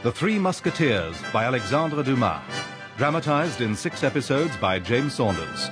The Three Musketeers by Alexandre Dumas. Dramatized in six episodes by James Saunders.